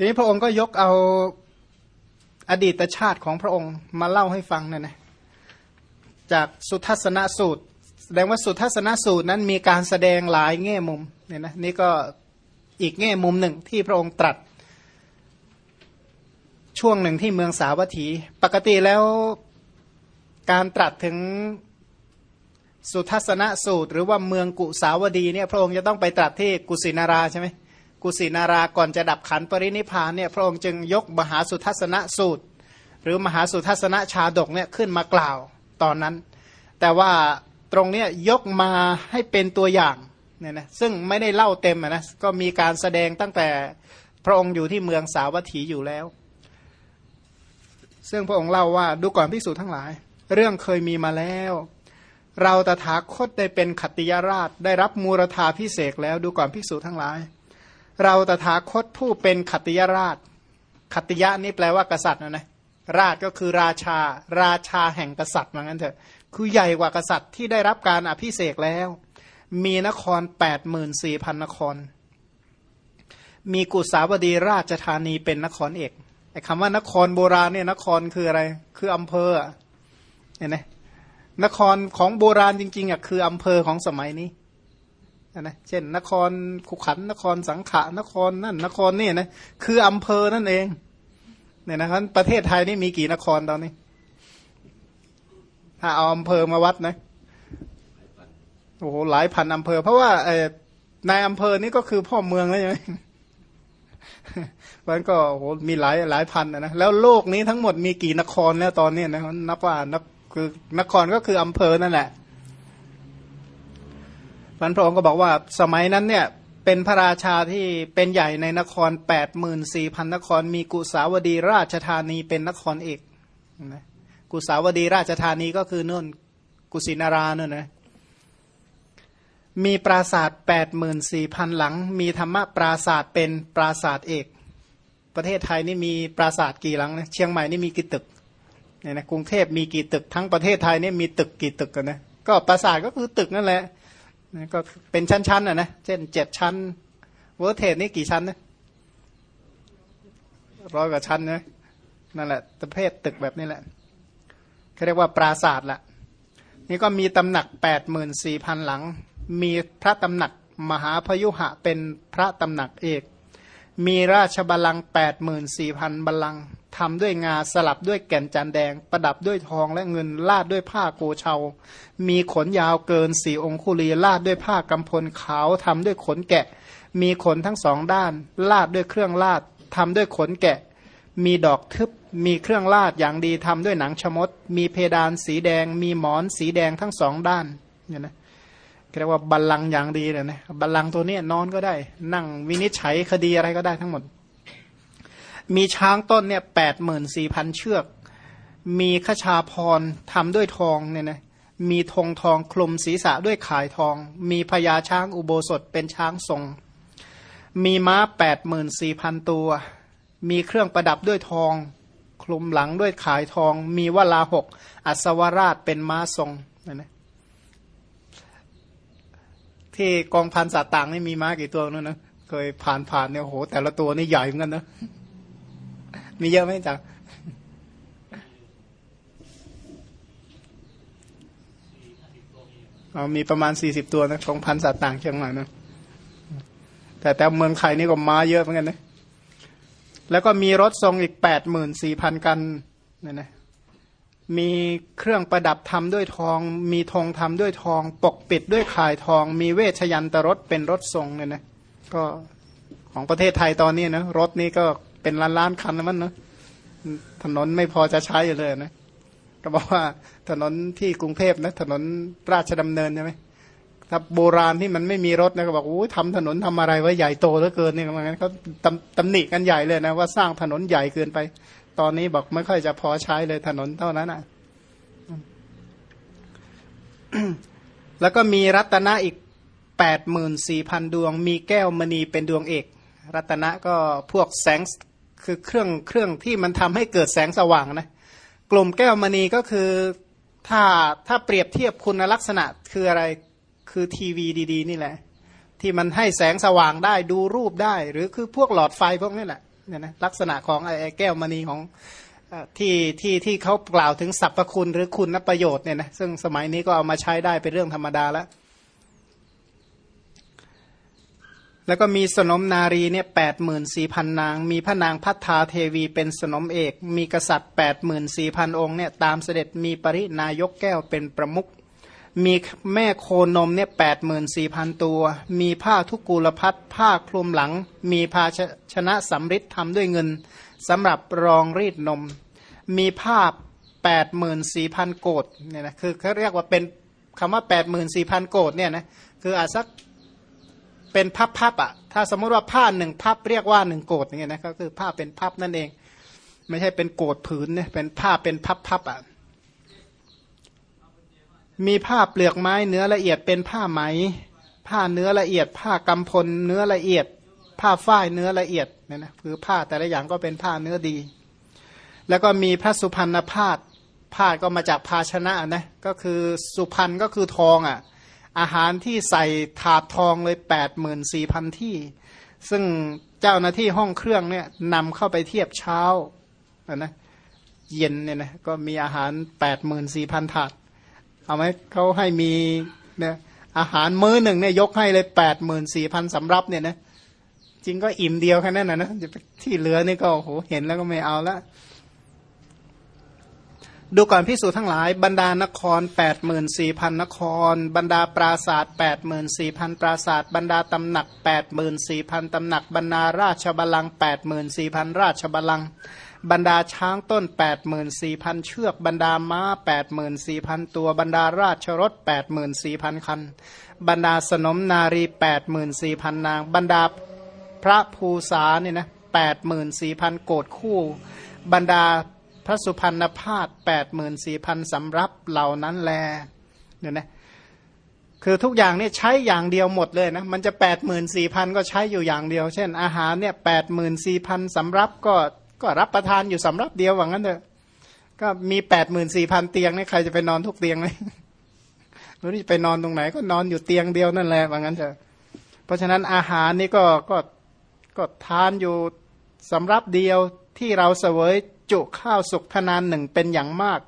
ทีนี้พระองค์ก็ยกเอาอดีตชาติของพระองค์มาเล่าให้ฟังเนี่ยนะจากสุทัศนสูตร แสดงว่าสุทัศนสูตรนั้นมีการแสดงหลายแง่มุมเนี่ยนะนี่ก็อีกแง่มุมหนึ่งที่พระองค์ตรัส ช่วงหนึ่งที่เมืองสาวัตถี ปกติแล้วการตรัสถึงสุทัศนสูตร หรือว่าเมืองกุสาวดีเนี่ยพระองค์จะต้องไปตรัสที่กุสินาราใช่ไหม กุสินาราก่อนจะดับขันปรินิพานเนี่ยพระองค์จึงยกมหาสุทัศนสูตร หรือมหาสุทัศนชาดกเนี่ยขึ้นมากล่าวตอนนั้น แต่ว่าตรงเนี้ยยกมาให้เป็นตัวอย่างเนี่ยนะซึ่งไม่ได้เล่าเต็มนะก็มีการแสดงตั้งแต่พระองค์อยู่ที่เมืองสาวัตถีอยู่แล้ว ซึ่งพระองค์เล่าว่าดูก่อนพิสูจน์ทั้งหลาย เรื่องเคยมีมาแล้ว เราตถาคตได้เป็นขัตติยราชได้รับมูรธาพิเศษแล้วดูก่อนพิสูจน์ทั้งหลาย เราตถาคตผู้เป็นขติยราชขติยะนี่แปลว่ากษัตริย์นะนะราชก็คือราชา ราชาแห่งกษัตริย์เหมือนกันเถอะ คือใหญ่กว่ากษัตริย์ที่ได้รับการอภิเษกแล้ว มีนครแปดหมื่นสี่พันนคร มีกุสาวดีราชธานีเป็นนครเอกไอ้คำว่านครโบราณเนี่ยนครคืออะไร คืออำเภอเห็นไหมนครของโบราณจริงๆอะคืออำเภอของสมัยนี้ นะเช่น นครขุขันนครสังขะนครนั่นนครนี่นะคืออำเภอนั่นเองเนี่ยนะครับประเทศไทยนี่มีกี่นครตอนนี้ ถ้าเอาอำเภอมาวัดนะโอ้โหหลายพันอำเภอ เพราะว่าในอำเภอนี่ก็คือพ่อเมืองแล้วใช่ไหมมันก็โอ้โหมีหลายหลายพันนะแล้วโลกนี้ทั้งหมดมีกี่นครแล้วตอนนี้นะนับว่านับคือนครก็คืออำเภอนั่นแหละ พันพระองค์ก็บอกว่าสมัยนั้นเนี่ยเป็นพระราชาที่เป็นใหญ่ในนครแปดหมื่นสี่พันนคร มีกุสาวดีราชธานีเป็นนครเอกนะกุสาวดีราชธานีก็คือนู่นกุสินาราเน่นนะมีปราสาทแปดหมื่นสี่พันหลัง มีธรรมะปราสาทเป็นปราสาทเอก ประเทศไทยนี่มีปราสาทกี่หลังนะเชียงใหม่นี่มีกี่ตึกเนี่ยนะกรุงเทพมีกี่ตึกทั้งประเทศไทยนี่มีตึกกี่ตึกกันนะก็ปราสาทก็คือตึกนั่นแหละ ก็เป็นชั้นๆอะนะเช่นเจ็ดชั้น World Trade นี่กี่ชั้นนะร้อยกว่าชั้นนะนั่นแหละประเภทตึกแบบนี้แหละเขาเรียกว่าปราศาสตร์ละนี่ก็มีตำหนักแปดหมื่นสี่พันหลัง มีพระตำหนักมหาพยุหะเป็นพระตำหนักเอก มีราชบัลลังก์แปดหมื่นสี่พันบัลลังก์ ทำด้วยงาสลับด้วยแก่นจันแดง ประดับด้วยทองและเงินลาดด้วยผ้าโกเชา มีขนยาวเกินสี่องคุลีลาดด้วยผ้ากำพลขาวทำด้วยขนแกะ มีขนทั้งสองด้าน ลาดด้วยเครื่องลาดทำด้วยขนแกะ มีดอกทึบ มีเครื่องลาดอย่างดีทำด้วยหนังชมด มีเพดานสีแดง มีหมอนสีแดงทั้งสองด้านเนี่ยนะเรียกว่าบัลลังก์อย่างดีเลยนะบัลลังก์ตัวนี้นอนก็ได้ นั่งวินิจฉัยคดีอะไรก็ได้ทั้งหมด มีช้างต้นเนี่ยแปดหมื่นสี่พันเชือก มีขชาพรทำด้วยทองเนี่ยนะมีธงทองคลุมศีรษะด้วยขายทอง มีพญาช้างอุโบสถเป็นช้างทรง มีม้าแปดหมื่นสี่พันตัว มีเครื่องประดับด้วยทอง คลุมหลังด้วยขายทอง มีวลาหก อัศวราชเป็นม้าทรงนะนะที่กองพันสัตว์ต่างนี่มีม้ากี่ตัวนู้นนะเคยผ่านผ่านเนี่ยโหแต่ละตัวนี่ใหญ่เหมือนกันนะ มีเยอะไหมจ๊ะอ๋อมีประมาณสี่สิบตัวนะของพันสัตว์ต่างเชียงใหม่นะแต่แต่เมืองไทยนี่ก็มาเยอะเหมือนกันนะแล้วก็มีรถทรงอีกแปดหมื่นสี่พันกันนี่ยนะมีเครื่องประดับทำด้วยทอง มีธงทำด้วยทอง ปกปิดด้วยข่ายทอง มีเวชยันตรถเป็นรถทรงเนี่ยนะก็ของประเทศไทยตอนนี้นะรถนี่ก็ เป็นล้านล้านคันแล้วมันเนาะถนนไม่พอจะใช้เลยนะก็บอกว่าถนนที่กรุงเทพนะ ถนนราชดำเนินใช่ไหมถ้าโบราณที่มันไม่มีรถนะก็บอกโอ้ยทำถนนทำอะไรไว้ใหญ่โตเหลือเกินนี่มันเขาตำตำหนิกันใหญ่เลยนะ ว่าสร้างถนนใหญ่เกินไป ตอนนี้บอกไม่ค่อยจะพอใช้เลยถนนเท่านั้นอะแล้วก็มีรัตนะอีกแปดหมื่นสี่พันดวง มีแก้วมณีเป็นดวงเอก รัตนะก็พวกแสง คือเครื่องเครื่องที่มันทำให้เกิดแสงสว่างนะกลุ่มแก้วมณีก็คือถ้าถ้าเปรียบเทียบคุณลักษณะคืออะไรคือทีวีดี ๆ นี่แหละ ที่มันให้แสงสว่างได้ดูรูปได้ หรือคือพวกหลอดไฟพวกนี้แหละเนี่ยนะลักษณะของไอ้แก้วมณีของที่ที่ที่เขากล่าวถึงสรรพคุณหรือคุณประโยชน์เนี่ยนะซึ่งสมัยนี้ก็เอามาใช้ได้เป็นเรื่องธรรมดาแล้ว แล้วก็มีสนมนารีเนี่ยแปดหมื่นสี่พันนาง มีพระนางพัฒนาเทวีเป็นสนมเอก มีกษัตริย์แปดหมื่นสี่พันองค์เนี่ยตามเสด็จมีปรินายกแก้วเป็นประมุขมีแม่โคนมเนี่ยแปดหมื่นสี่พันตัว มีผ้าทุกกูลพัดผ้าคลุมหลัง มีภาชนะสำริดทำด้วยเงินสำหรับรองรีดนม มีผ้าแปดหมื่นสี่พันโกดเนี่ยนะคือเขาเรียกว่าเป็นคำว่าแปดหมื่นสี่พันโกดเนี่ยนะคืออาจสัก เป็นพับพับอะ ถ้าสมมติว่าผ้าหนึ่งพับเรียกว่าหนึ่งโกดอย่างเงี้ยนะก็คือผ้าเป็นพับนั่นเอง ไม่ใช่เป็นโกดผืนเนี่ยเป็นผ้าเป็นพับพับอะมีผ้าเปลือกไม้เนื้อละเอียดเป็นผ้าไหม ผ้าเนื้อละเอียด ผ้ากำพลเนื้อละเอียด ผ้าฝ้ายเนื้อละเอียดเนี่ยนะคือผ้าแต่ละอย่างก็เป็นผ้าเนื้อดี แล้วก็มีพระสุพรรณพาดพาดก็มาจากภาชนะนะก็คือสุพรรณก็คือทองอะ อาหารที่ใส่ถาดทองเลยแปดหมื่นสี่พันที่ ซึ่งเจ้าหน้าที่ห้องเครื่องเนี่ยนำเข้าไปเทียบเช้านะเย็นเนี่ยนะก็มีอาหารแปดหมื่นสี่พันถาด เอาไหมเขาให้มีเนี่ยอาหารมื้อหนึ่งเนี่ยยกให้เลยแปดหมื่นสี่พันสำรับเนี่ยนะจริงก็อิ่มเดียวแค่นั้นนะนะที่เหลือนี่ก็โหเห็นแล้วก็ไม่เอาละ ดูก่อนพิสูจนทั้งหลายบรรดานคร 8 4 0 0 0 นคร บรรดาปราศาสตร์8 4 0 0 0 ปราศาสตร์บรรดาตำหนัก 8 4 0 0 0 ตำหนัก บรรดาราชบัลลังก์8 4 0 0 0 ราชบัลลังก์บรรดาช้างต้น 8 4 0 0 0 เชือก บรรดาม้า 8 4 0 0 0 ตัว บรรดาราชรถ 8 4 0 0 0 คัน บรรดาสนมนารี 8 4 0 0 0 นาง บรรดาพระภูษาเนี่ยนะ8 4 0 0 0 โกดคู่ บรรดา พระสุพรรณพาดแปดหมื่นสี่พันสำรับเหล่านั้นแลเนี่ยนะคือทุกอย่างเนี่ยใช้อย่างเดียวหมดเลยนะมันจะแปดหมื่นสี่พันก็ใช้อยู่อย่างเดียว เช่น อาหารเนี่ยแปดหมื่นสี่พันสำรับก็ก็รับประทานอยู่สำรับเดียวว่างั้นเถอะก็มีแปดหมื่นสี่พันเตียงเนี่ยใครจะไปนอนทุกเตียงไหรู้ที่ไปนอนตรงไหนก็นอนอยู่เตียงเดียวนั่นแหละว่างั้นเถอะเพราะฉะนั้นอาหารนี่ก็ก็ก็ทานอยู่สำรับเดียวที่เราเสวย จุข้าวสุกทนานหนึ่งเป็นอย่างมาก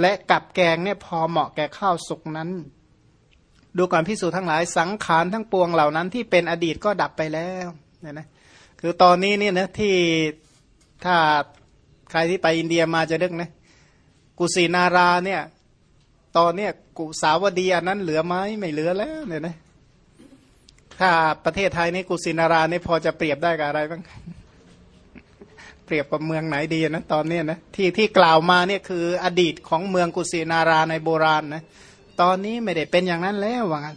และกับแกงเนี่ยพอเหมาะแก่ข้าวสุกนั้น ดูก่อนพิสูจทั้งหลายสังขารทั้งปวงเหล่านั้นที่เป็นอดีตก็ดับไปแล้วเนี่ยนะคือตอนนี้เนี่ยนะที่ถ้าใครที่ไปอินเดียมาจะนึกนะกุสินาราเนี่ย ตอนเนี้ยกุสาวดีอันนั้นเหลือไหมไม่เหลือแล้วเนี่ยนะถ้าประเทศไทยนี่กุสินารานี่พอจะเปรียบได้กับอะไรบ้าง เปรียบกับเมืองไหนดีนะตอนนี้นะที่ที่กล่าวมาเนี่ยคืออดีตของเมืองกุสินาราในโบราณนะตอนนี้ไม่ได้เป็นอย่างนั้นแล้วว่างั้น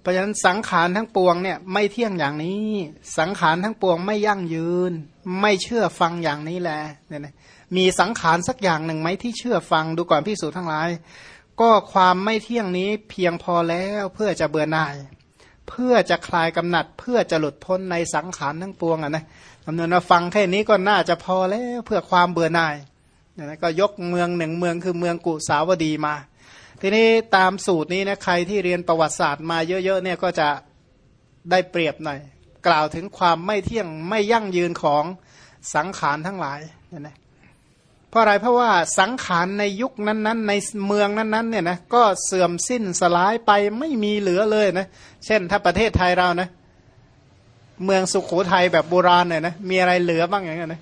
เพราะฉะนั้นสังขารทั้งปวงเนี่ยไม่เที่ยงอย่างนี้ สังขารทั้งปวงไม่ยั่งยืน ไม่เชื่อฟังอย่างนี้แหละเนี่ยนะมีสังขารสักอย่างหนึ่งไหมที่เชื่อฟังดูก่อนพิสูจน์ทั้งหลาย ก็ความไม่เที่ยงนี้เพียงพอแล้วเพื่อจะเบื่อหน่าย เพื่อจะคลายกำหนัด เพื่อจะหลุดพ้นในสังขารทั้งปวงอะนะคำนวณมาฟังแค่นี้ก็น่าจะพอแล้วเพื่อความเบื่อหน่ายนะก็ยกเมืองหนึ่งเมืองคือเมืองกุสาวดีมา ทีนี้ตามสูตรนี้นะใครที่เรียนประวัติศาสตร์มาเยอะๆเนี่ยก็จะได้เปรียบหน่อย กล่าวถึงความไม่เที่ยงไม่ยั่งยืนของสังขารทั้งหลายนะ เพราะอะไรเพราะว่าสังขารในยุคนั้นๆ ในเมืองนั้นๆเนี่ยนะก็เสื่อมสิ้นสลายไปไม่มีเหลือเลยนะเช่นถ้าประเทศไทยเรานะ เมืองสุขโขทัยแบบโบราณเนี่ยนะมีอะไรเหลือบ้างอย่างเงี้ยนะ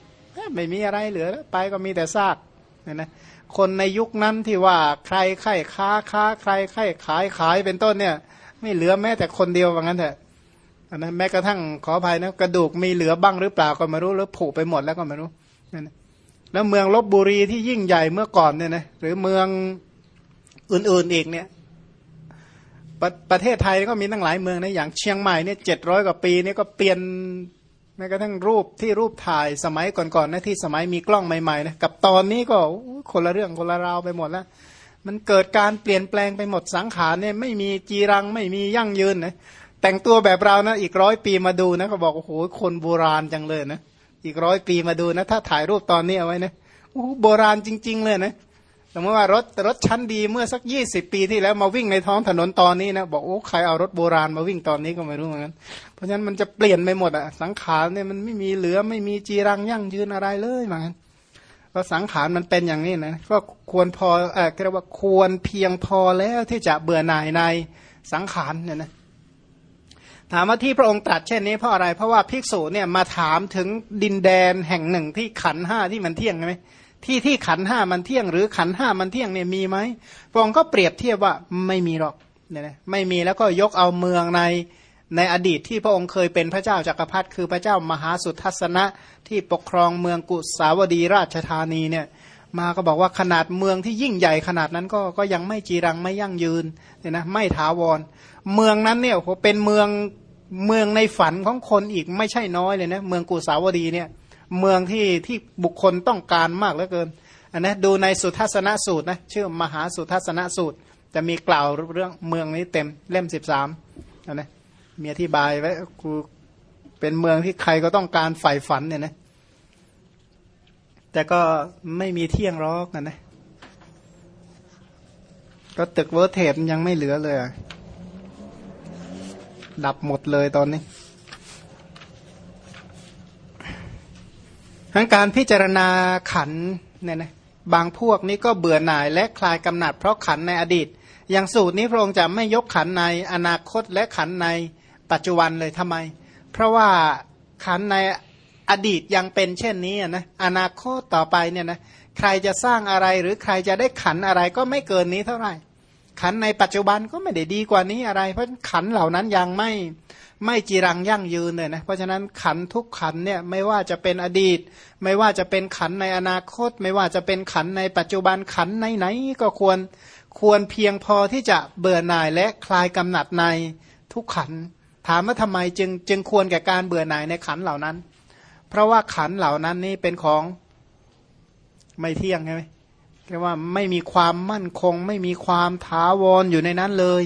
ไม่มีอะไรเหลือไปก็มีแต่ซากเนี่ยนะคนในยุคนั้นที่ว่าใครใครค้าค้าใครใครขายขายเป็นต้นเนี่ย ไม่เหลือแม้แต่คนเดียวว่างั้นเถอะนะแม้กระทั่งขออภัยนะกระดูกมีเหลือบ้างหรือเปล่าก็ไม่รู้แล้วผุไปหมดแล้วก็ไม่รู้นั่น แล้วเมืองลบบุรีที่ยิ่งใหญ่เมื่อก่อนเนี่ยนะหรือเมืองอื่นๆอีกเนี่ยประประเทศไทยก็มีตั้งหลายเมืองนะอย่างเชียงใหม่เนี่ยเจ็ดร้อยกว่าปีเนี่ยก็เปลี่ยนแม้กระทั่งรูปที่รูปถ่ายสมัยก่อนๆนะที่สมัยมีกล้องใหม่ๆนะกับตอนนี้ก็คนละเรื่องคนละราวไปหมดแล้ว มันเกิดการเปลี่ยนแปลงไปหมดสังขารเนี่ยไม่มีจีรังไม่มียั่งยืนนะแต่งตัวแบบเรานะอีกร้อยปีมาดูนะเขาบอกโอ้โหคนโบราณจังเลยนะ อีกร้อยปีมาดูนะ ถ้าถ่ายรูปตอนนี้เอาไว้นะโอ้โบราณจริง ๆ เลยนะสมมติว่ารถรถชั้นดีเมื่อสักยี่สิบปีที่แล้วมาวิ่งในท้องถนนตอนนี้นะบอกโอ้ใครเอารถโบราณมาวิ่งตอนนี้ก็ไม่รู้เหมือนกันเพราะฉะนั้นมันจะเปลี่ยนไปหมดอะสังขารเนี่ยมันไม่มีเหลือไม่มีจีรังยั่งยืนอะไรเลยเหมือนกันเพราะสังขารมันเป็นอย่างนี้นะก็ควรพอเออเรียกว่าควรเพียงพอแล้วที่จะเบื่อหน่ายในสังขารเนี่ยนะ ถามว่าที่พระองค์ตรัสเช่นนี้เพราะอะไร เพราะว่าภิกษุเนี่ยมาถามถึงดินแดนแห่งหนึ่งที่ขันห้าที่มันเที่ยงไหมที่ที่ขันห้ามันเที่ยง หรือขันห้ามันเที่ยงเนี่ยมีไหมพระองค์ก็เปรียบเทียบว่าไม่มีหรอกเนี่ยนะไม่มีแล้วก็ยกเอาเมืองในในอดีตที่พระองค์เคยเป็นพระเจ้าจากักรพรรดิคือพระเจ้ามหาสุทัศนะที่ปกครองเมืองกุสาวดีราชธานีเนี่ย มาก็บอกว่าขนาดเมืองที่ยิ่งใหญ่ขนาดนั้นก็ก็ยังไม่จีรังไม่ยั่งยืนเนี่ยนะไม่ถาวร เมืองนั้นเนี่ยเป็นเมืองเมืองในฝันของคนอีกไม่ใช่น้อยเลยนะเมืองกุสาวดีเนี่ยเมืองที่ที่บุคคลต้องการมากเหลือเกินอันนะดูในสุทัศนสูตรนะชื่อมหาสุทัศนสูตร จะมีกล่าวเรื่องเมืองนี้เต็มเล่มสิบสามอันนะมีอธิบายไว้กูเป็นเมืองที่ใครก็ต้องการใฝ่ฝันเนี่ยนะ แต่ก็ไม่มีเที่ยงรอกนะนะก็ตึกเวอร์เทปยังไม่เหลือเลยดับหมดเลยตอนนี้ทั้งการพิจารณาขันเนี่ยนะบางพวกนี้ก็เบื่อหน่ายและคลายกำหนัดเพราะขันในอดีต อย่างสูตรนี้พระองค์จะไม่ยกขันในอนาคตและขันในปัจจุบันเลยทำไม เพราะว่าขันใน อดีตยังเป็นเช่นนี้นะอนาคตต่อไปเนี่ยนะใครจะสร้างอะไรหรือใครจะได้ขันอะไรก็ไม่เกินนี้เท่าไหร่ ขันในปัจจุบันก็ไม่ได้ดีกว่านี้อะไร เพราะขันเหล่านั้นยังไม่ไม่จีรังยั่งยืนเลยนะเพราะฉะนั้นขันทุกขันเนี่ยไม่ว่าจะเป็นอดีต ไม่ว่าจะเป็นขันในอนาคต ไม่ว่าจะเป็นขันในปัจจุบันขันไหนๆก็ควรควรเพียงพอที่จะเบื่อหน่ายและคลายกำหนัดในทุกขันถามว่าทำไมจึงจึงควรแก่การเบื่อหน่ายในขันเหล่านั้น เพราะว่าขันเหล่านั้นนี่เป็นของไม่เที่ยงใช่ไหมเรียกว่าไม่มีความมั่นคง ไม่มีความถาวรอยู่ในนั้นเลย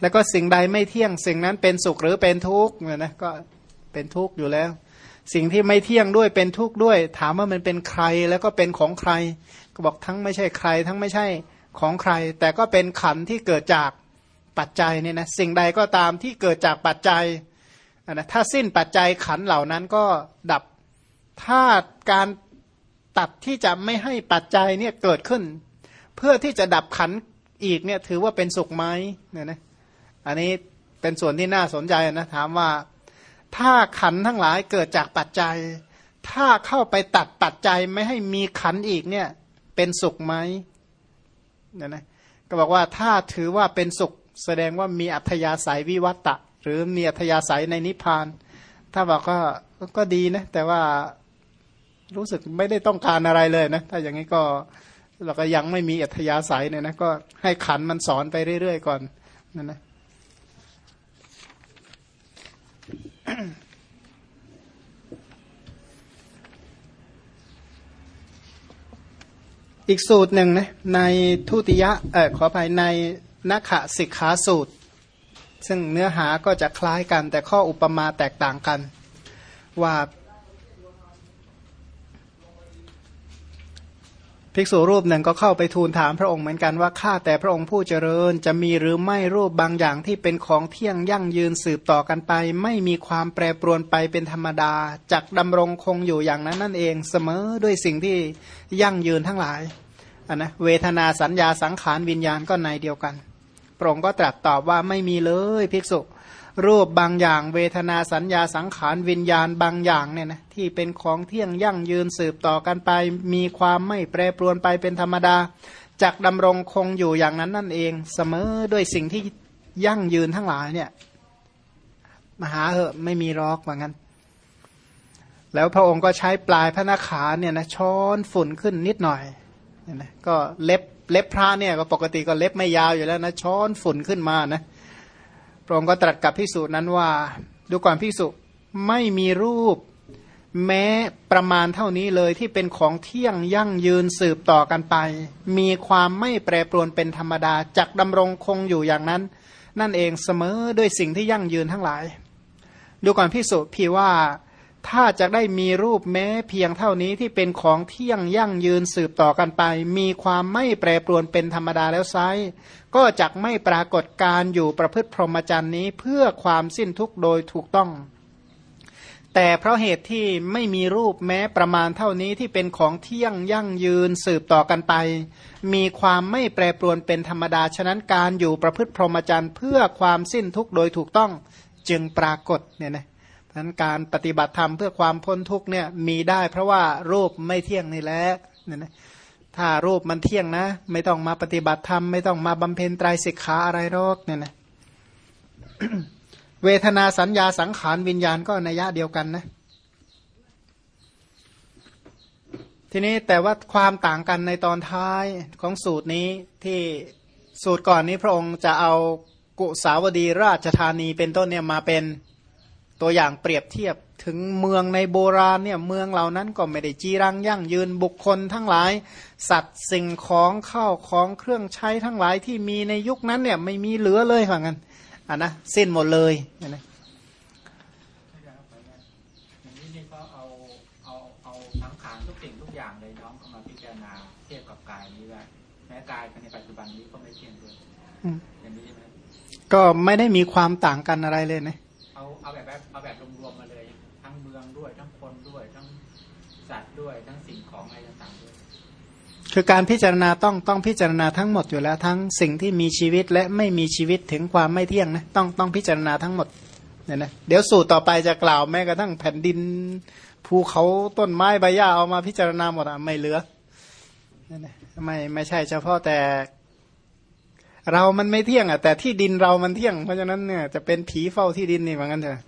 แล้วก็สิ่งใดไม่เที่ยง สิ่งนั้นเป็นสุขหรือเป็นทุกข์เนี่ยนะก็เป็นทุกข์อยู่แล้ว สิ่งที่ไม่เที่ยงด้วยเป็นทุกข์ด้วย ถามว่ามันเป็นใครแล้วก็เป็นของใคร ก็บอกทั้งไม่ใช่ใคร ทั้งไม่ใช่ของใคร แต่ก็เป็นขันที่เกิดจากปัจจัยเนี่ยนะสิ่งใดก็ตามที่เกิดจากปัจจัยนะถ้าสิ้นปัจจัยขันเหล่านั้นก็ดับ ถ้าการตัดที่จะไม่ให้ปัจจัยเนี่ยเกิดขึ้น เพื่อที่จะดับขันอีกเนี่ยถือว่าเป็นสุขไหมเนี่ยนะอันนี้เป็นส่วนที่น่าสนใจนะถามว่า ถ้าขันทั้งหลายเกิดจากปัจจัย ถ้าเข้าไปตัดปัจจัยไม่ให้มีขันอีกเนี่ยเป็นสุขไหมเนี่ยนะก็บอกว่าถ้าถือว่าเป็นสุขแสดงว่ามีอัธยาศัยวิวัตตะ หรือมีอัธยาศัยในนิพพาน ถ้าบอกก็ก็ดีนะแต่ว่า รู้สึกไม่ได้ต้องการอะไรเลยนะ ถ้าอย่างนี้ก็เราก็ยังไม่มีอัธยาศัยเนี่ยนะก็ให้ขันมันสอนไปเรื่อยๆก่อนนั่นนะอีกสูตรหนึ่งนะในทุติยะเออขออภัยในนักขสิกขาสูตร ซึ่งเนื้อหาก็จะคล้ายกันแต่ข้ออุปมาแตกต่างกัน ว่า ภิกษุรูปหนึ่งก็เข้าไปทูลถามพระองค์เหมือนกันว่าข้าแต่พระองค์ผู้เจริญจะมีหรือไม่รูปบางอย่างที่เป็นของเที่ยงยั่งยืนสืบต่อกันไป ไม่มีความแปรปรวนไปเป็นธรรมดาจักดำรงคงอยู่อย่างนั้นนั่นเองเสมอด้วยสิ่งที่ยั่งยืนทั้งหลายอันนะเวทนาสัญญาสังขารวิญญาณก็ในเดียวกันพระองค์ก็ตรัสตอบว่าไม่มีเลยภิกษุ รูปบางอย่าง เวทนาสัญญาสังขารวิญญาณบางอย่างเนี่ยนะที่เป็นของเที่ยงยั่งยืนสืบต่อกันไป มีความไม่แปรปรวนไปเป็นธรรมดาจักดำรงคงอยู่อย่างนั้นนั่นเอง เสมอด้วยสิ่งที่ยั่งยืนทั้งหลายเนี่ยมหาเหอะไม่มีรอกเหมือนกันแล้วพระองค์ก็ใช้ปลายพระนาขาเนี่ยนะช้อนฝุ่นขึ้นนิดหน่อยเนี่ยนะก็เล็บเล็บพระเนี่ยก็ปกติก็เล็บไม่ยาวอยู่แล้วนะช้อนฝุ่นขึ้นมานะ พระองค์ก็ตรัสกับพิสูจน์นั้นว่า ดูก่อนพิสูจไม่มีรูป แม้ประมาณเท่านี้เลยที่เป็นของเที่ยงยั่งยืนสืบต่อกันไป มีความไม่แปรปรวนเป็นธรรมดาจักดำรงคงอยู่อย่างนั้น นั่นเองเสมอด้วยสิ่งที่ยั่งยืนทั้งหลาย ดูก่อนพิสูจน์พี่ว่า ถ้าจะได้มีรูปแม้เพียงเท่านี้ที่เป็นของเที่ยงยั่งยืนสืบต่อกันไป มีความไม่แปรปรวนเป็นธรรมดาแล้วไซก็จะไม่ปรากฏการอยู่ประพฤติพรหมจรรย์นี้เพื่อความสิ้นทุกข์โดยถูกต้อง แต่เพราะเหตุที่ไม่มีรูปแม้ประมาณเท่านี้ที่เป็นของเที่ยงยั่งยืนสืบต่อกันไป มีความไม่แปรปรวนเป็นธรรมดาฉะนั้นการอยู่ประพฤติพรหมจรรย์เพื่อความสิ้นทุกข์โดยถูกต้องจึงปรากฏเนี่ยนะ นั้นการปฏิบัติธรรมเพื่อความพ้นทุกเนี่ยมีได้ เพราะว่ารูปไม่เที่ยงนี่แหละเนี่ยนะถ้ารูปมันเที่ยงนะ ไม่ต้องมาปฏิบัติธรรมไม่ต้องมาบำเพ็ญไตรสิกขาอะไรหรอกเนี่ยนะเวทนาสัญญาสังขารวิญญาณก็นัยยะเดียวกันนะ ทีนี้แต่ว่าความต่างกันในตอนท้ายของสูตรนี้ที่สูตรก่อนนี้พระองค์จะเอากุสาวดีราชธานีเป็นต้นเนี่ยมาเป็น ตัวอย่างเปรียบเทียบถึงเมืองในโบราณเนี่ยเมืองเหล่านั้นก็ไม่ได้จีรังยั่งยืนบุคคลทั้งหลาย สัตว์สิ่งของเข้าของเครื่องใช้ทั้งหลายที่มีในยุคนั้นเนี่ยไม่มีเหลือเลยเหมือนกันอะนะสิ้นหมดเลยนะอย่างนี้ก็เอาเอาเอาสังขาทุกสิ่งทุกอย่างเลยน้องเข้ามาพิจารณาเทียบกับกายนี้ว่าแม้กายในปัจจุบันนี้ก็ไม่เที่ยงด้วยอย่างนี้ใช่ไหมก็ไม่ได้มีความต่างกันอะไรเลยนะ เอาเอาแบบเอาแบบรวมๆมาเลย ทั้งเมืองด้วย ทั้งคนด้วย ทั้งสัตว์ด้วย ทั้งสิ่งของอะไรต่างๆด้วย คือการพิจารณาต้องต้องพิจารณาทั้งหมดอยู่แล้วทั้งสิ่งที่มีชีวิตและไม่มีชีวิตถึงความไม่เที่ยงนะต้องต้องพิจารณาทั้งหมดเนี่ยนะเดี๋ยวสูตรต่อไปจะกล่าวแม้กระทั่งแผ่นดินภูเขาต้นไม้ใบหญ้าเอามาพิจารณาหมดอะไม่เหลือเนี่ยนะไม่ไม่ใช่เฉพาะแต่ เรามันไม่เที่ยงอะแต่ที่ดินเรามันเที่ยง เพราะฉะนั้นเนี่ยจะเป็นผีเฝ้าที่ดินนี่ว่างั้นเถอะ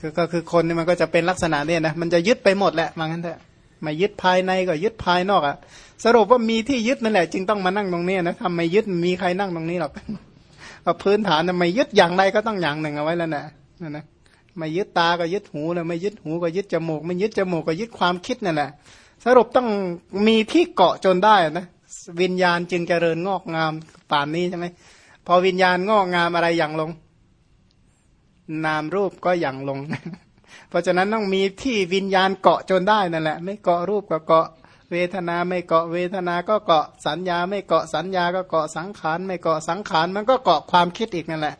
คือก็คือคนนี่มันก็จะเป็นลักษณะเนี่ยนะมันจะยึดไปหมดแหละว่างั้นเถอะมายึดภายในก็ยึดภายนอกอะ สรุปว่ามีที่ยึดนั่นแหละ จึงต้องมานั่งตรงนี้นะทำไม่ยึดมีใครนั่งตรงนี้หรอกพื้นฐานไม่ยึดอย่างใดก็ต้องอย่างหนึ่งเอาไว้แล้วนะนั่นนะไม่ยึดตาก็ยึดหูเลยไม่ยึดหูก็ยึดจมูกไม่ยึดจมูกก็ยึดความคิดนั่นแหละสรุปต้องมีที่เกาะจนได้นะ วิญญาณจึงเจริญงอกงามป่านนี้ใช่ไหมพอวิญญาณงอกงามอะไรอย่างลง นามรูปก็อย่างลง เพราะฉะนั้นต้องมีที่วิญญาณเกาะจนได้นั่นแหละ ไม่เกาะรูปก็เกาะเวทนาไม่เกาะเวทนาก็เกาะสัญญา ไม่เกาะสัญญาก็เกาะสังขารไม่เกาะสังขารมันก็เกาะความคิดอีกนั่นแหละ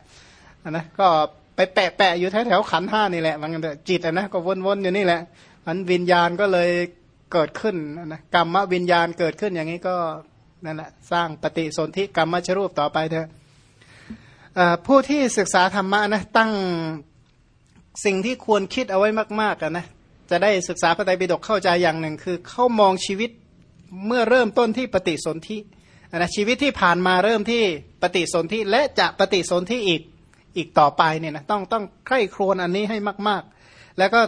นะก็ไปแปะแปะอยู่แถวแถวขันห้านี่แหละมันจิตนะก็วนๆอยู่นี่แหละมันวิญญาณก็เลย เกิดขึ้นนะกรรมวิญญาณเกิดขึ้นอย่างนี้ก็นั่นแหละสร้างปฏิสนธิกรรมชรูปต่อไปเถอะผู้ที่ศึกษาธรรมะนะตั้งสิ่งที่ควรคิดเอาไว้มากๆกันนะจะได้ศึกษาพระไตรปิฎกเข้าใจอย่างหนึ่ง คือเข้ามองชีวิตเมื่อเริ่มต้นที่ปฏิสนธินะชีวิตที่ผ่านมาเริ่มที่ปฏิสนธิและจะปฏิสนธิอีกอีกต่อไปเนี่ยนะต้องต้องใคร่ครวญอันนี้ให้มาก ๆ แล้วก็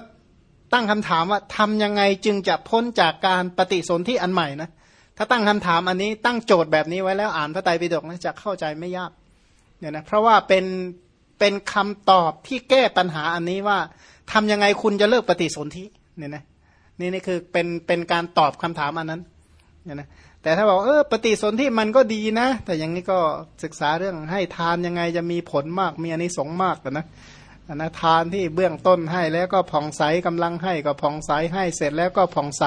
ตั้งคำถามว่าทำยังไงจึงจะพ้นจากการปฏิสนธิอันใหม่นะถ้าตั้งคำถามอันนี้ตั้งโจทย์แบบนี้ไว้แล้วอ่านพระไตรปิฎกนะจะเข้าใจไม่ยากเนี่ยนะเพราะว่าเป็นเป็นคำตอบที่แก้ปัญหาอันนี้ว่าทำยังไงคุณจะเลิกปฏิสนธิเนี่ยนะนี่นี่คือเป็นเป็นการตอบคำถามอันนั้นเนี่ยนะแต่ถ้าบอกเออปฏิสนธิมันก็ดีนะ แต่อย่างนี้ก็ศึกษาเรื่องให้ทานยังไงจะมีผลมากมีอันนี้สงมากนะ นะทานที่เบื้องต้นให้แล้วก็ผ่องใสกำลังให้ก็ผ่องใสให้เสร็จแล้วก็ผ่องใส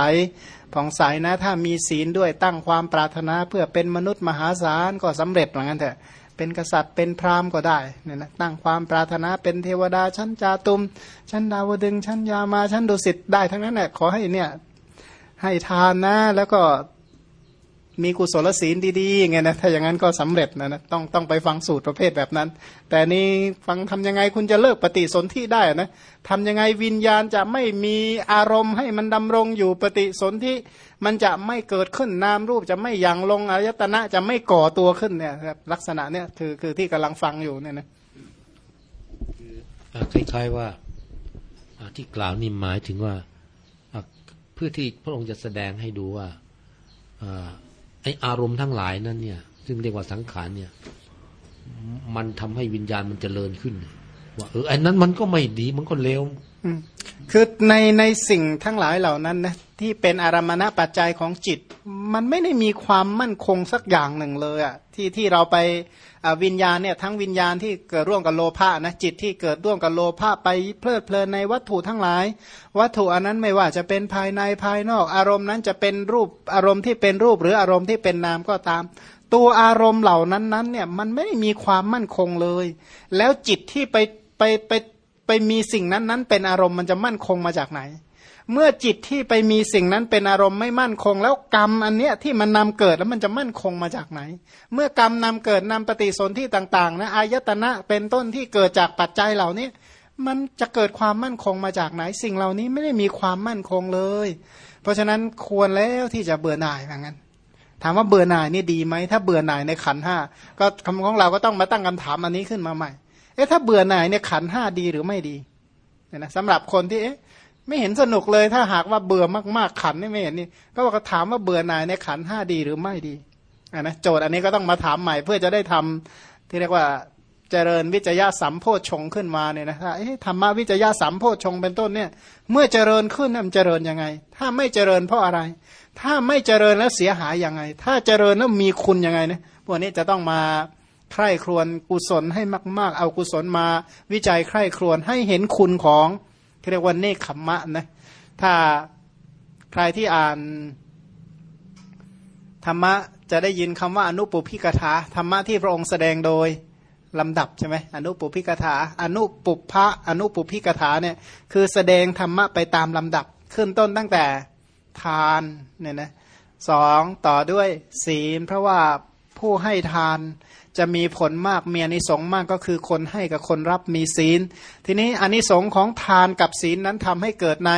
ผ่องใสนะ ถ้ามีศีลด้วยตั้งความปรารถนาเพื่อเป็นมนุษย์มหาศาลก็สำเร็จเหมือนกันเถอะเป็นกษัตริย์เป็นพราหมณ์ก็ได้เนี่ยนะตั้งความปรารถนาเป็นเทวดาชั้นจาตุมชั้นดาวดึงชั้นยามาชั้นดุสิตได้ทั้งนั้นแหละขอให้เนี่ยให้ทานนะแล้วก็ มีกุศลศีลดีๆไงนะถ้าอย่างนั้นก็สำเร็จนะนะต้องต้องไปฟังสูตรประเภทแบบนั้น แต่นี่ฟังทำยังไงคุณจะเลิกปฏิสนธิได้นะทำยังไงวิญญาณจะไม่มีอารมณ์ให้มันดำรงอยู่ปฏิสนธิมันจะไม่เกิดขึ้นนามรูปจะไม่ยังลงอายตนะจะไม่ก่อตัวขึ้นเนี่ยลักษณะเนี่ยคือคือที่กำลังฟังอยู่เนี่ยนะคล้ายๆว่าที่กล่าวนี่หมายถึงว่าเพื่อที่พระองค์จะแสดงให้ดูว่า ไออารมณ์ทั้งหลายนั้นเนี่ย ซึ่งเรียกว่าสังขารเนี่ย มันทำให้วิญญาณมันเจริญขึ้น ว่าเอออันนั้นมันก็ไม่ดีมันก็เลวคือในในสิ่งทั้งหลายเหล่านั้นนะที่เป็นอารมณปัจจัยของจิต มันไม่ได้มีความมั่นคงสักอย่างหนึ่งเลยอะ่ะ ที่ที่เราไปวิญญาณเนี่ยทั้งวิญญาณที่เกิดร่วมกับโลภะนะจิตที่เกิดร่วมกับโลภะไปเพลิดเพลินในวัตถุทั้งหลาย วัตถุอันนั้นไม่ว่าจะเป็นภายในภายนอก อารมณ์นั้นจะเป็นรูปอารมณ์ที่เป็นรูปหรืออารมณ์ที่เป็นนามก็ตาม ตัวอารมณ์เหล่านั้นนั้นเนี่ยมันไม่มีความมั่นคงเลย แล้วจิตที่ไปไปไปไปมีสิ่งนั้นนั้นเป็นอารมณ์มันจะมั่นคงมาจากไหน เมื่อจิตที่ไปมีสิ่งนั้นเป็นอารมณ์ไม่มั่นคง แล้วกรรมอันเนี้ยที่มันนำเกิดแล้วมันจะมั่นคงมาจากไหน เมื่อกรรมนำเกิดนำปฏิสนธิต่างๆนะอายตนะเป็นต้นที่เกิดจากปัจจัยเหล่านี้มันจะเกิดความมั่นคงมาจากไหน สิ่งเหล่านี้ไม่ได้มีความมั่นคงเลย เพราะฉะนั้นควรแล้วที่จะเบื่อหน่ายอย่างนั้น ถามว่าเบื่อหน่ายนี่ดีไหมถ้าเบื่อหน่ายในขันห้าก็คำของเราก็ต้องมาตั้งคำถามอันนี้ขึ้นมาใหม่เอ๊ะถ้าเบื่อหน่ายในขันห้าดีหรือไม่ดีนะสำหรับคนที่เอ๊ะ ไม่เห็นสนุกเลยถ้าหากว่าเบื่อมากๆขันนี่ไม่เห็นนี่ก็บอกถามว่าเบื่อหน่ายในขันห้าดีหรือไม่ดีอ่านะโจทย์อันนี้ก็ต้องมาถามใหม่เพื่อจะได้ทำที่เรียกว่าเจริญวิจยะสัมโพชงขึ้นมาเนี่ยนะถ้าธรรมะวิจยะสัมโพชงเป็นต้นเนี่ย เมื่อเจริญขึ้นมันเจริญยังไง ถ้าไม่เจริญเพราะอะไร ถ้าไม่เจริญแล้วเสียหายยังไง ถ้าเจริญแล้วมีคุณยังไงเนี่ยพวกนี้จะต้องมาใคร่ครวญกุศลให้มาก ๆ เอากุศลมาวิจัยใคร่ครวญให้เห็นคุณของ เรียกว่าเนคขมมะนะถ้าใครที่อ่านธรรมะจะได้ยินคำว่าอนุปุพิกถาธรรมะที่พระองค์แสดงโดยลำดับใช่ไหมอนุปุพิกถาอนุปุพะอนุปุพิกถาเนี่ยคือแสดงธรรมะไปตามลำดับ ขึ้นต้นตั้งแต่ทานเนี่ยนะสองต่อด้วยศีล เพราะว่าผู้ให้ทาน จะมีผลมากมีอนิสงส์มากก็คือคนให้กับคนรับมีศีล ทีนี้อนิสงส์ของทานกับศีลนั้นทำให้เกิดใน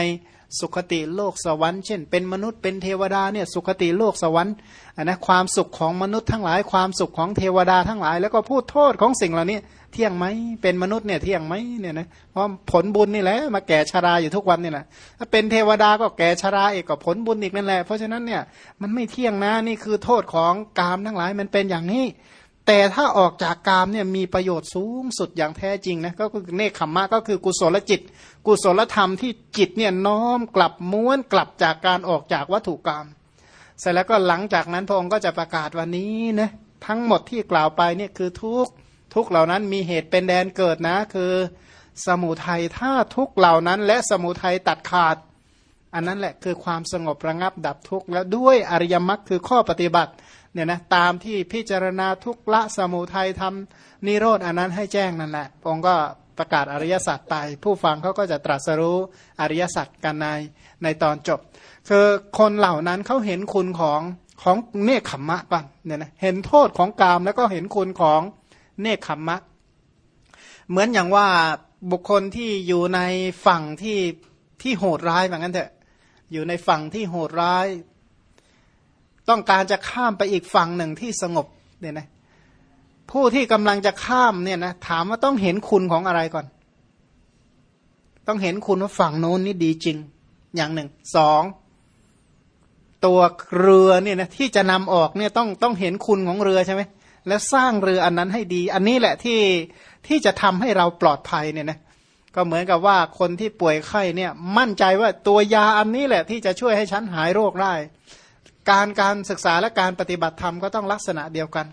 สุขติโลกสวรรค์เช่น เป็นมนุษย์เป็นเทวดาเนี่ยสุขติโลกสวรรค์อันนะความสุขของมนุษย์ทั้งหลาย ความสุขของเทวดาทั้งหลาย แล้วก็พูดโทษของสิ่งเหล่านี้ เที่ยงไหมเป็นมนุษย์เนี่ยเที่ยงไหมเนี่ยนะเพราะผลบุญนี่แหละมาแก่ชาราอยู่ทุกวันนี่แหละถ้าเป็นเทวดาก็แก่ชาราเอกก็ผลบุญอีกนั่นแหละเพราะฉะนั้นเนี่ยมันไม่เที่ยงนะนี่คือโทษของกามทั้งหลายมันเป็นอย่างนี้ แต่ถ้าออกจากกามเนี่ยมีประโยชน์สูงสุดอย่างแท้จริงนะก็คือเนคขมมะก็คือกุศลจิต กุศลธรรมที่จิตเนี่ยน้อมกลับม้วนกลับจากการออกจากวัตถุกรรมเสร็จแล้วก็หลังจากนั้นพระองค์ก็จะประกาศวันนี้นะทั้งหมดที่กล่าวไปเนี่ยคือทุกทุกเหล่านั้นมีเหตุเป็นแดนเกิดนะ คือสมุทัยถ้าทุกเหล่านั้น และสมุทัยตัดขาด อันนั้นแหละคือความสงบระงับดับทุกข์แล้วด้วยอริยมรรคคือข้อปฏิบัติ เนี่ยนะตามที่พิจารณาทุกละสมุทัยทำนิโรธอันนั้นให้แจ้งนั่นแหละองค์ก็ประกาศอริยสัจไปผู้ฟังเขาก็จะตรัสรู้อริยสัจกันในในตอนจบ คือคนเหล่านั้นเขาเห็นคุณของของเนคขมมะก่อนเนี่ยนะเห็นโทษของกามแล้วก็เห็นคุณของเนคขมมะ เหมือนอย่างว่าบุคคลที่อยู่ในฝั่งที่ที่โหดร้ายแบบนั้นเถอะอยู่ในฝั่งที่โหดร้าย ต้องการจะข้ามไปอีกฝั่งหนึ่งที่สงบเนี่ยนะผู้ที่กำลังจะข้ามเนี่ยนะถามว่าต้องเห็นคุณของอะไรก่อน ต้องเห็นคุณว่าฝั่งโน้นนี่ดีจริง อย่างหนึ่งสองตัวเรือเนี่ยนะที่จะนำออกเนี่ยต้องต้องเห็นคุณของเรือใช่ไหมแล้วสร้างเรืออันนั้นให้ดี อันนี้แหละที่ที่จะทำให้เราปลอดภัยเนี่ยนะก็เหมือนกับว่าคนที่ป่วยไข้เนี่ยมั่นใจว่าตัวยาอันนี้แหละที่จะช่วยให้ฉันหายโรคได้ การการศึกษาและการปฏิบัติธรรมก็ต้องลักษณะเดียวกัน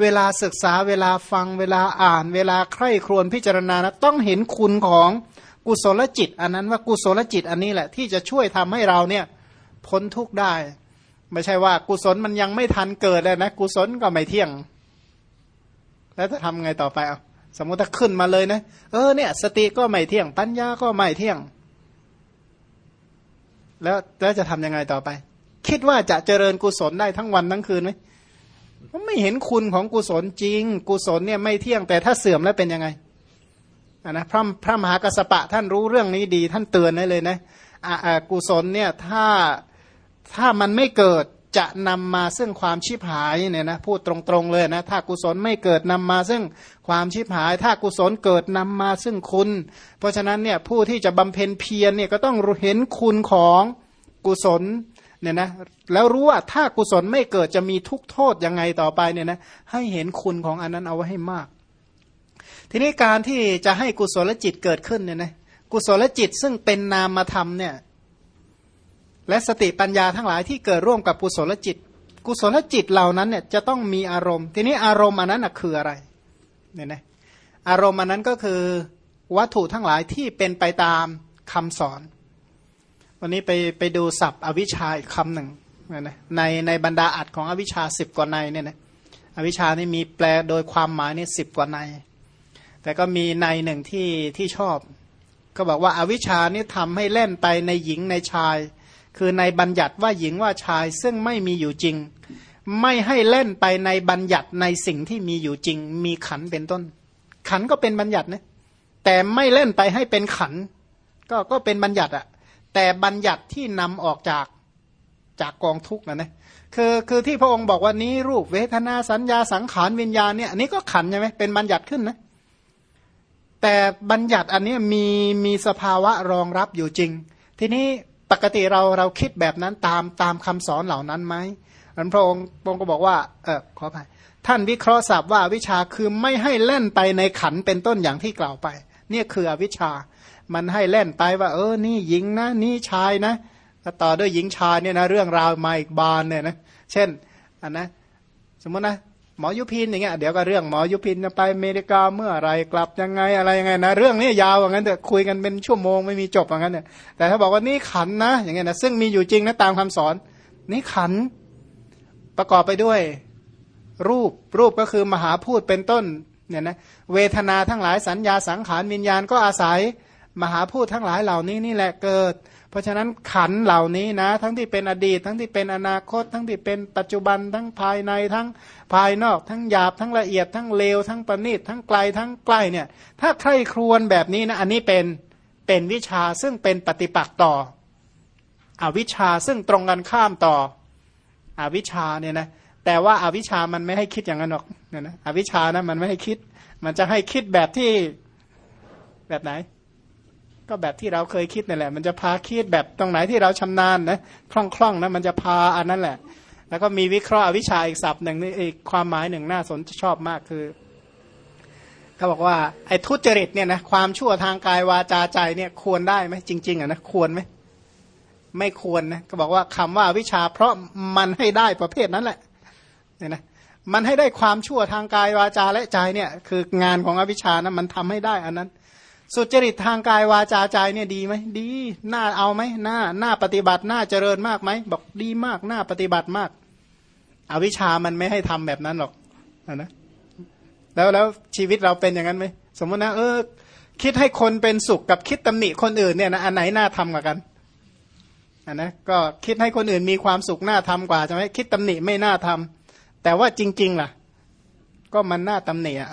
เวลาศึกษาเวลาฟังเวลาอ่าน เวลาใคร่ครวญพิจารณานะต้องเห็นคุณของกุศลจิต อันนั้นว่ากุศลจิตอันนี้แหละที่จะช่วยทำให้เราเนี่ยพ้นทุกข์ได้ ไม่ใช่ว่ากุศลมันยังไม่ทันเกิดเลยนะกุศลก็ไม่เที่ยง แล้วจะทำไงต่อไปเอาสมมติถ้าขึ้นมาเลยนะเออเนี่ย สติก็ไม่เที่ยง ปัญญาก็ไม่เที่ยง แล้วแล้วจะทํำยังไงต่อไป คิดว่าจะเจริญกุศลได้ทั้งวันทั้งคืนไหมไม่เห็นคุณของกุศลจริง กุศลเนี่ยไม่เที่ยงแต่ถ้าเสื่อมแล้วเป็นยังไงนะพระพระมหากัสปะท่านรู้เรื่องนี้ดี ท่านเตือนได้เลยนะกุศลเนี่ยถ้าถ้ามันไม่เกิดจะนำมาซึ่งความชิบหายเนี่ยนะพูดตรงๆเลยนะถ้ากุศลไม่เกิดนำมาซึ่งความชิบหาย ถ้ากุศลเกิดนำมาซึ่งคุณ เพราะฉะนั้นเนี่ยผู้ที่จะบำเพ็ญเพียรเนี่ยก็ต้องเห็นคุณของกุศล เนี่ยนะแล้วรู้ว่าถ้ากุศลไม่เกิดจะมีทุกโทษยังไงต่อไปเนี่ยนะให้เห็นคุณของอันนั้นเอาไว้ให้มาก ทีนี้การที่จะให้กุศลจิตเกิดขึ้นเนี่ยนะกุศลจิตซึ่งเป็นนามธรรมเนี่ยและสติปัญญาทั้งหลายที่เกิดร่วมกับกุศลจิต กุศลจิตเหล่านั้นเนี่ยจะต้องมีอารมณ์ ทีนี้อารมณ์อันนั้นคืออะไรเนี่ยนะอารมณ์อันนั้นก็คือวัตถุทั้งหลายที่เป็นไปตามคำสอน วันนี้ไปไปดูศัพท์อวิชชาอีกคำหนึ่งนะในในบรรดาอัดของอวิชชาสิบกว่าในเนี่ยนะอวิชชานี่มีแปลโดยความหมายนี่สิบกว่าใน แต่ก็มีในหนึ่งที่ที่ชอบ ก็บอกว่าอาวิชชานี่ทำให้เล่นไปในหญิงในชาย คือในบัญญัติว่าหญิงว่าชายซึ่งไม่มีอยู่จริง ไม่ให้เล่นไปในบัญญัติในสิ่งที่มีอยู่จริง มีขันเป็นต้น ขันก็เป็นบัญญัตินะแต่ไม่เล่นไปให้เป็นขัน ก็ก็เป็นบัญญัติอะ แต่บัญญัติที่นำออกจากจากกองทุกข์นะนะคือคือที่พระองค์บอกว่านี้รูปเวทนาสัญญาสังขารวิญญาณเนี่ยอันนี้ก็ขันใช่ไหมเป็นบัญญัติขึ้นนะแต่บัญญัติอันนี้มีมีสภาวะรองรับอยู่จริง ทีนี้ปกติเราเราคิดแบบนั้นตามตามคำสอนเหล่านั้นไหมอันพระองค์พระองค์ก็บอกว่าเออขออภัยท่านวิเคราะห์ศัพท์ว่าวิชาคือไม่ให้เล่นไปในขันเป็นต้นอย่างที่กล่าวไป เนี่ยคืออวิชชา มันให้เล่นไปว่า เออ นี่หญิงนะ นี่ชายนะถ้าต่อด้วยหญิงชายเนี่ยนะเรื่องราวมาอีกบานเนี่ยนะเช่นอันนะ สมมตินะหมอยุพินอย่างเงี้ยเดี๋ยวก็เรื่องหมอยุพินจะไปอเมริกาเมื่อไรกลับยังไงอะไรยังไงนะเรื่องนี้ยาวอย่างนั้นแต่คุยกันเป็นชั่วโมงไม่มีจบอย่างนั้นเนี่ยแต่ถ้าบอกว่านี่ขันนะอย่างเงี้ยนะซึ่งมีอยู่จริงนะตามคำสอน นี่ขันประกอบไปด้วย รูปรูปก็คือมหาพูดเป็นต้นเนี่ยนะเวทนาทั้งหลายสัญญาสังขารวิญญาณก็อาศัย มหาพูดทั้งหลายเหล่านี้นี่แหละเกิด เพราะฉะนั้นขันเหล่านี้นะ ทั้งที่เป็นอดีต ทั้งที่เป็นอนาคต ทั้งที่เป็นปัจจุบันทั้งภายในทั้งภายนอก ทั้งหยาบทั้งละเอียดทั้งเลวทั้งประณีตทั้งไกลทั้งใกล้เนี่ย ถ้าใครครวนแบบนี้นะอันนี้เป็นเป็นวิชาซึ่งเป็นปฏิปักษ์ต่ออวิชาซึ่งตรงกันข้ามต่ออวิชาเนี่ยนะแต่ว่าอาวิชามันไม่ให้คิดอย่างนั้นหรอกเนี่ยนะอวิชานะมันไม่ให้คิด มันจะให้คิดแบบที่แบบไหน ก็แบบที่เราเคยคิดนั่นแหละ มันจะพาคิดแบบตรงไหนที่เราชำนาญนะคล่องคล่องนะมันจะพาอันนั้นแหละ แล้วก็มีวิเคราะห์อวิชาอีกศัพท์หนึ่งนี่อีกความหมายหนึ่งน่าสนชอบมากคือเขาบอกว่าไอ้ทุจริตเนี่ยนะความชั่วทางกายวาจาใจเนี่ยควรได้ไหมจริง ๆอะนะควรไหมไม่ควรนะก็บอกว่าคำว่าวิชา เพราะมันให้ได้ประเภทนั้นแหละเนี่ยนะมันให้ได้ความชั่วทางกายวาจาและใจเนี่ย คืองานของอวิชานะมันทำให้ได้อันนั้น สุจริตทางกายวาจาใจเนี่ยดีไหมดีน่าเอาไหมหน้าหน้าปฏิบัติหน้าเจริญมากไหมบอกดีมากหน้าปฏิบัติมากอวิชามันไม่ให้ทำแบบนั้นหรอกนะแล้วแล้วชีวิตเราเป็นอย่างนั้นไหมสมมตินะเออคิดให้คนเป็นสุขกับคิดตำหนิคนอื่นเนี่ยนะอันไหนน่าทำกว่ากันอันนะก็คิดให้คนอื่นมีความสุขน่าทำกว่าใช่ไหมคิดตำหนิไม่น่าทำแต่ว่าจริง ๆ ล่ะ ก็มันน่าตำหนิอะ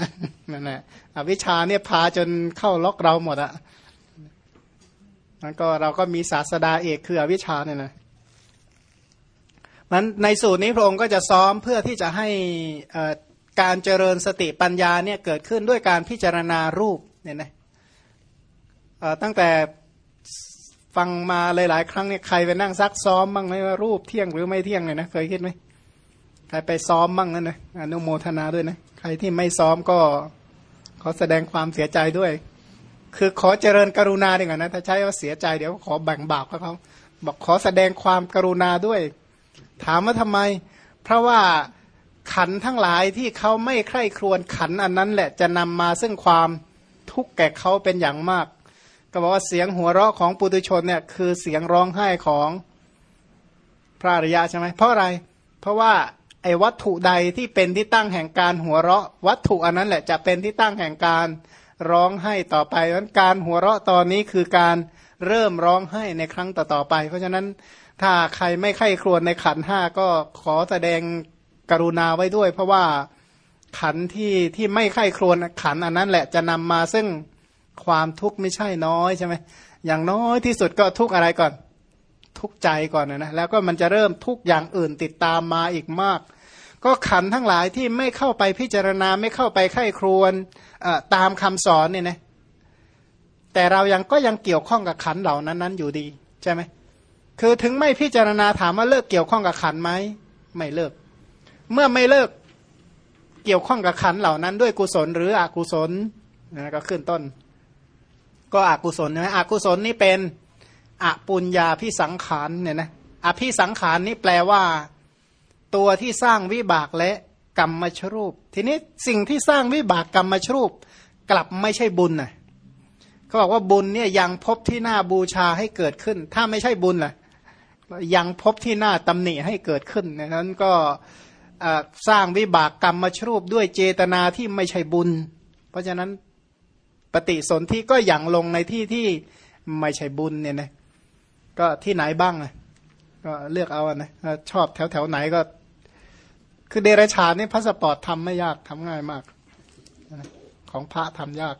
นั่นแหละอวิชาเนี่ยพาจนเข้าล็อกเราหมดอะมันก็เราก็มีศาสดาเอกคืออวิชชาเนี่ยนะมันในสูตรนี้พระองค์ก็จะซ้อมเพื่อที่จะให้การเจริญสติปัญญาเนี่ยเกิดขึ้นด้วยการพิจารณารูปเนี่ยนะตั้งแต่ฟังมาหลาย ๆ ครั้งเนี่ยใครไปนั่งซักซ้อมบ้างไหมว่ารูปเที่ยงหรือไม่เที่ยงเลยนะเคยคิดไหม ใครไปซ้อมบ้างนั่นนะอนุโมทนาด้วยนะ ใครที่ไม่ซ้อมก็ขอแสดงความเสียใจด้วย คือขอเจริญกรุณาดีกว่านะ ถ้าใช้ว่าเสียใจเดี๋ยวขอแบ่งบาปกับเขาบอกขอแสดงความกรุณาด้วย ถามว่าทำไม เพราะว่าขันทั้งหลายที่เขาไม่ใคร่ครวญขันอันนั้นแหละจะนำมาซึ่งความทุกข์แก่เขาเป็นอย่างมาก ก็บอกว่าเสียงหัวเราะของปุถุชนเนี่ยคือเสียงร้องไห้ของพระอริยะใช่ไหมเพราะอะไร เพราะว่า ไอ้วัตถุใดที่เป็นที่ตั้งแห่งการหัวเราะ วัตถุอันนั้นแหละจะเป็นที่ตั้งแห่งการร้องไห้ต่อไปเพราะการหัวเราะตอนนี้คือการเริ่มร้องไห้ในครั้งต่อๆไป เพราะฉะนั้นถ้าใครไม่ไข้ครวญในขันห้าก็ขอแสดงกรุณาไว้ด้วย เพราะว่าขันที่ที่ไม่ไข้ครวญขันอันนั้นแหละจะนำมาซึ่งความทุกข์ไม่ใช่น้อยใช่ไหมอย่างน้อยที่สุดก็ทุกอะไรก่อน ทุกใจก่อนนะ แล้วก็มันจะเริ่มทุกอย่างอื่นติดตามมาอีกมาก ก็ขันทั้งหลายที่ไม่เข้าไปพิจารณาไม่เข้าไปไข้ครวนตามคำสอนเนี่ยนะแต่เรายังก็ยังเกี่ยวข้องกับขันเหล่านั้นนั้นอยู่ดีใช่ไหมคือถึงไม่พิจารณาถามว่าเลิกเกี่ยวข้องกับขันไหมไม่เลิก เมื่อไม่เลิกเกี่ยวข้องกับขันเหล่านั้น ด้วยกุศลหรืออกุศลนะก็ขึ้นต้น ก็อกุศลนะอกุศลนี่เป็น อปุญญาพิสังขารเนี่ยนะอภิสังขารนี่แปลว่า ตัวที่สร้างวิบากและกรรมมชรูป ทีนี้สิ่งที่สร้างวิบากกรรมมชรูป กลับไม่ใช่บุญนะเขาบอกว่าบุญเนี่ยยังพบที่หน้าบูชาให้เกิดขึ้น ถ้าไม่ใช่บุญล่ะยังพบที่หน้าตำหนิให้เกิดขึ้นนั้นก็สร้างวิบากกรรมมาชรูปด้วยเจตนาที่ไม่ใช่บุญ เพราะฉะนั้นปฏิสนธิก็อย่างลงในที่ที่ไม่ใช่บุญเนี่ยนะ ก็ที่ไหนบ้างนะก็เลือกเอานะชอบแถวแถวไหนก็ คือเดรัจฉานนี่พาสปอร์ตทำไม่ยากทำง่ายมาก ของพระทำยาก